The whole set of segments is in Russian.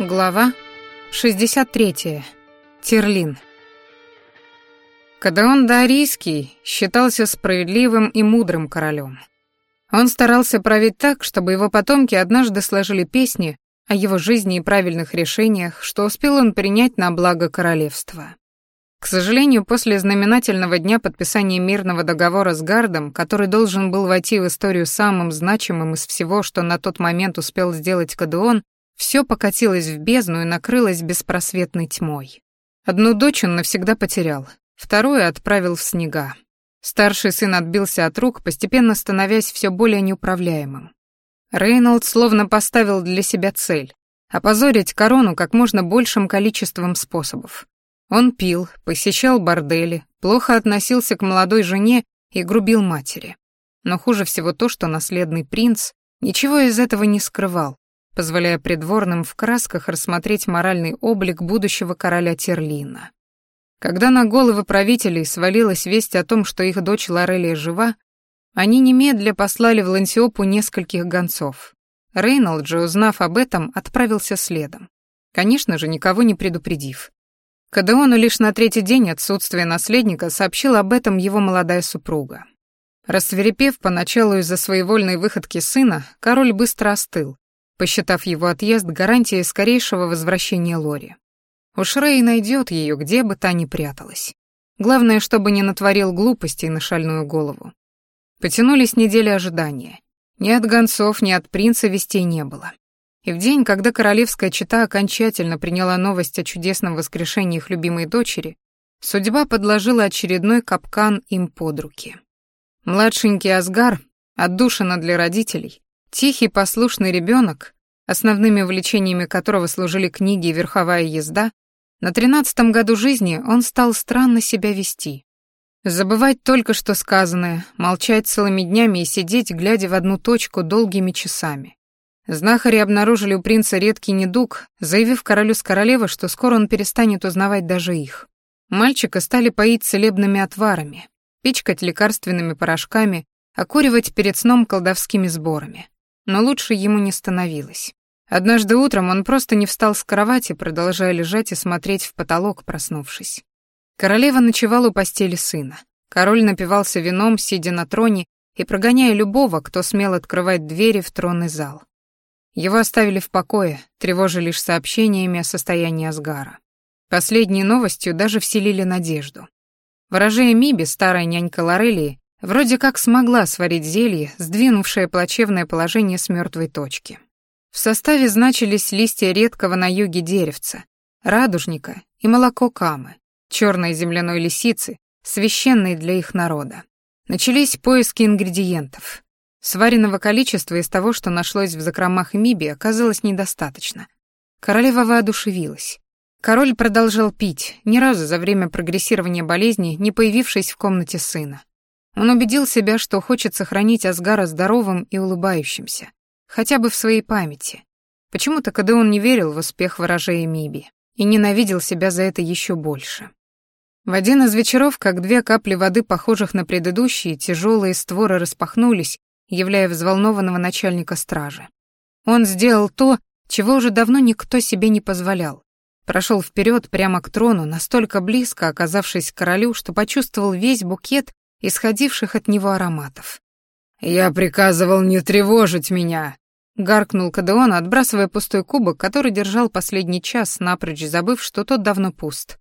Глава 63. Терлин. Кадаон Дарийский считался справедливым и мудрым королем. Он старался править так, чтобы его потомки однажды сложили песни о его жизни и правильных решениях, что успел он принять на благо королевства. К сожалению, после знаменательного дня подписания мирного договора с Гардом, который должен был войти в историю самым значимым из всего, что на тот момент успел сделать Кадуон, все покатилось в бездну и накрылось беспросветной тьмой. Одну дочь он навсегда потерял, вторую отправил в снега. Старший сын отбился от рук, постепенно становясь все более неуправляемым. Рейнольд словно поставил для себя цель — опозорить корону как можно большим количеством способов. Он пил, посещал бордели, плохо относился к молодой жене и грубил матери. Но хуже всего то, что наследный принц ничего из этого не скрывал, позволяя придворным в красках рассмотреть моральный облик будущего короля Терлина. Когда на головы правителей свалилась весть о том, что их дочь Лорелия жива, они немедля послали в Лансиопу нескольких гонцов. Рейнольд же, узнав об этом, отправился следом. Конечно же, никого не предупредив. Кадеону лишь на третий день отсутствия наследника сообщила об этом его молодая супруга. Рассверепев поначалу из-за своевольной выходки сына, король быстро остыл, посчитав его отъезд гарантией скорейшего возвращения Лори. Уж Рэй найдет ее, где бы та ни пряталась. Главное, чтобы не натворил глупостей на шальную голову. Потянулись недели ожидания. Ни от гонцов, ни от принца вестей не было. И в день, когда королевская чета окончательно приняла новость о чудесном воскрешении их любимой дочери, судьба подложила очередной капкан им под руки. Младшенький Асгар, отдушина для родителей, Тихий, послушный ребенок, основными увлечениями которого служили книги и верховая езда, на тринадцатом году жизни он стал странно себя вести. Забывать только что сказанное, молчать целыми днями и сидеть, глядя в одну точку долгими часами. Знахари обнаружили у принца редкий недуг, заявив королю с королевой, что скоро он перестанет узнавать даже их. Мальчика стали поить целебными отварами, пичкать лекарственными порошками, окуривать перед сном колдовскими сборами но лучше ему не становилось. Однажды утром он просто не встал с кровати, продолжая лежать и смотреть в потолок, проснувшись. Королева ночевала у постели сына. Король напивался вином, сидя на троне и прогоняя любого, кто смел открывать двери в тронный зал. Его оставили в покое, тревожа лишь сообщениями о состоянии Асгара. Последней новостью даже вселили надежду. Ворожея Миби, старая нянька Лорелии, Вроде как смогла сварить зелье, сдвинувшее плачевное положение с мертвой точки. В составе значились листья редкого на юге деревца, радужника и молоко камы, черной земляной лисицы, священной для их народа. Начались поиски ингредиентов. Сваренного количества из того, что нашлось в закромах Миби, оказалось недостаточно. Королева воодушевилась. Король продолжал пить, ни разу за время прогрессирования болезни не появившись в комнате сына. Он убедил себя, что хочет сохранить Асгара здоровым и улыбающимся, хотя бы в своей памяти. Почему-то Кадеон не верил в успех ворожея Миби и ненавидел себя за это еще больше. В один из вечеров, как две капли воды, похожих на предыдущие, тяжелые створы распахнулись, являя взволнованного начальника стражи. Он сделал то, чего уже давно никто себе не позволял. Прошел вперед прямо к трону, настолько близко оказавшись к королю, что почувствовал весь букет исходивших от него ароматов. «Я приказывал не тревожить меня!» — гаркнул Кадеон, отбрасывая пустой кубок, который держал последний час, напрочь забыв, что тот давно пуст.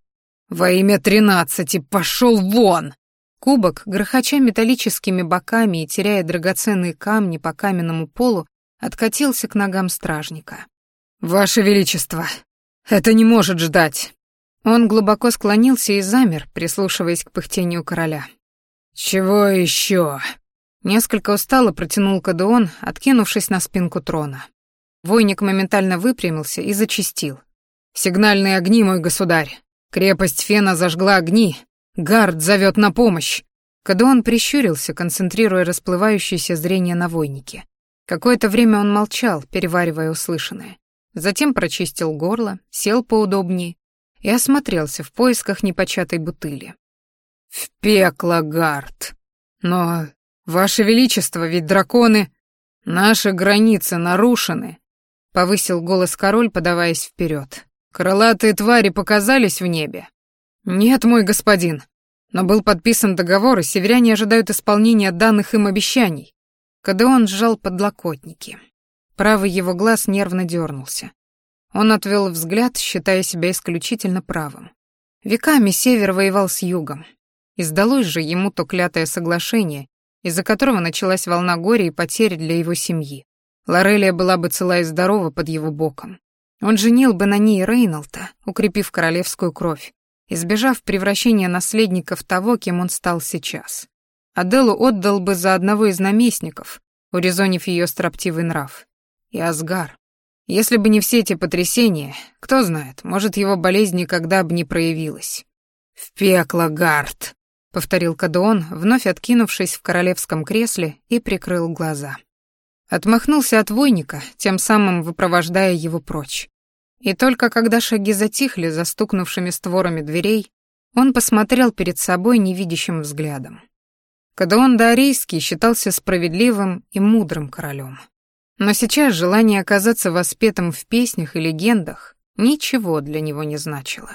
«Во имя тринадцати, пошел вон!» Кубок, грохоча металлическими боками и теряя драгоценные камни по каменному полу, откатился к ногам стражника. «Ваше Величество, это не может ждать!» Он глубоко склонился и замер, прислушиваясь к пыхтению короля. «Чего еще?» Несколько устало протянул Кадеон, откинувшись на спинку трона. Войник моментально выпрямился и зачистил. «Сигнальные огни, мой государь! Крепость Фена зажгла огни! Гард зовет на помощь!» Кадеон прищурился, концентрируя расплывающееся зрение на войнике. Какое-то время он молчал, переваривая услышанное. Затем прочистил горло, сел поудобнее и осмотрелся в поисках непочатой бутыли. «В пекло, Гард! Но, Ваше Величество, ведь драконы... Наши границы нарушены. — повысил голос король, подаваясь вперед. «Крылатые твари показались в небе?» «Нет, мой господин. Но был подписан договор, и северяне ожидают исполнения данных им обещаний». Кадеон сжал подлокотники. Правый его глаз нервно дернулся. Он отвел взгляд, считая себя исключительно правым. Веками север воевал с югом. И сдалось же ему то клятое соглашение, из-за которого началась волна горя и потерь для его семьи. Лорелия была бы цела и здорова под его боком. Он женил бы на ней Рейнолта, укрепив королевскую кровь, избежав превращения наследника в того, кем он стал сейчас. Аделу отдал бы за одного из наместников, урезонив ее строптивый нрав. И Асгар. Если бы не все эти потрясения, кто знает, может, его болезнь никогда бы не проявилась. «В пекло, Гард!» — повторил Кадуон, вновь откинувшись в королевском кресле и прикрыл глаза. Отмахнулся от войника, тем самым выпровождая его прочь. И только когда шаги затихли за стукнувшими створами дверей, он посмотрел перед собой невидящим взглядом. Кадуон Дарийский считался справедливым и мудрым королем. Но сейчас желание оказаться воспетым в песнях и легендах ничего для него не значило.